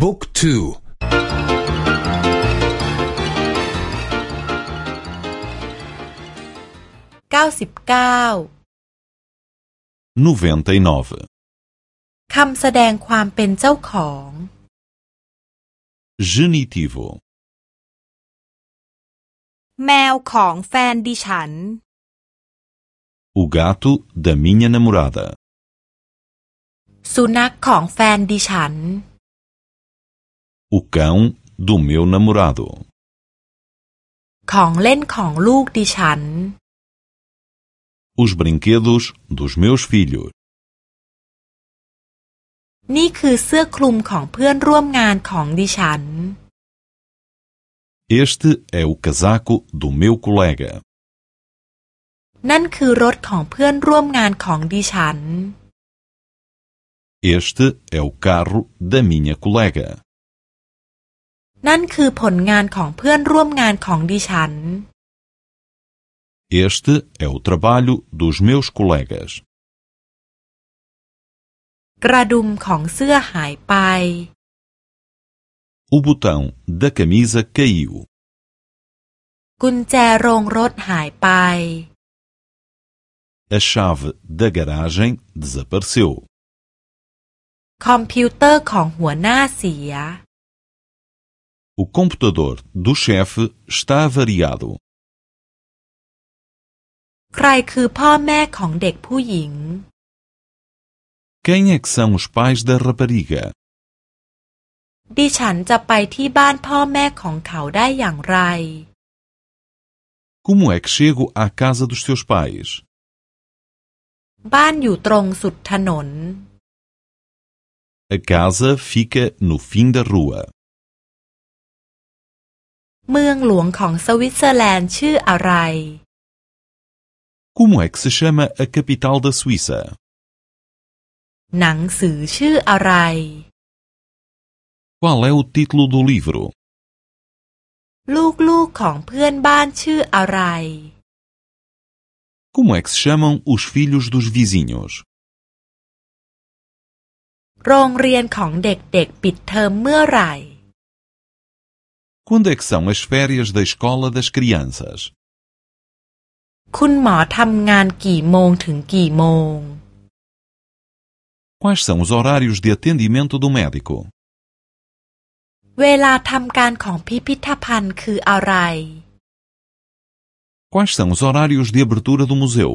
บุ๊กทูเก้าสิบเก้า 99. คำแสดงความเป็นเจ้าของ Genitivo. แมวของแฟนดิฉัน O gato da minha namorada. สุนัขของแฟนดิฉัน O cão do meu namorado. ของเล่นของลูกดิฉัน Os brinquedos dos meus filhos. นี่คือเสื้อคลุมของเพื่อนร่วมงานของดิฉัน Este é o casaco do meu colega. นั่นคือรถของเพื่อนร่วมงานของดิฉัน Este é o carro da minha colega. นั่นคือผลงานของเพื่อนร่วมงานของดิฉัน Este é o trabalho dos meus colegas. กระดุมของเสื้อหายไป O botão da camisa caiu. กุญแจโรงรถหายไป A chave da garagem desapareceu. คอมพิวเตอร์ของหัวหน้าเสีย O computador do chefe está avariado. ใครคือพ่อแม่ของเด็กผู้หญิง Quem é que são os pais da rapariga? ดิฉันจะไปที่บ้านพ่อแม่ของเขาได้อย่างไร Como é que chego à casa dos seus pais? บ้านอยู่ตรงสุดถนน A casa fica no fim da rua. เมืองหลวงของสวิตเซอร์แลนด์ชื่ออะไร Como é que se chama a capital da Suíça? หนังสือชื่ออะไร Qual é o título do livro? ลูกๆของเพื่อนบ้านชื่ออะไร Como é que se chamam os filhos dos vizinhos? โรงเรียนของเด็กๆปิดเทอมเมื่อไหร่ Quando é que são as férias da escola das crianças? คุณหมอทำงานกี่โมงถึงกี่โมง Quais são os horários de atendimento do médico? เวลาทำการของพิพิธภัณฑ์คืออะไร Quais são os horários de abertura do museu?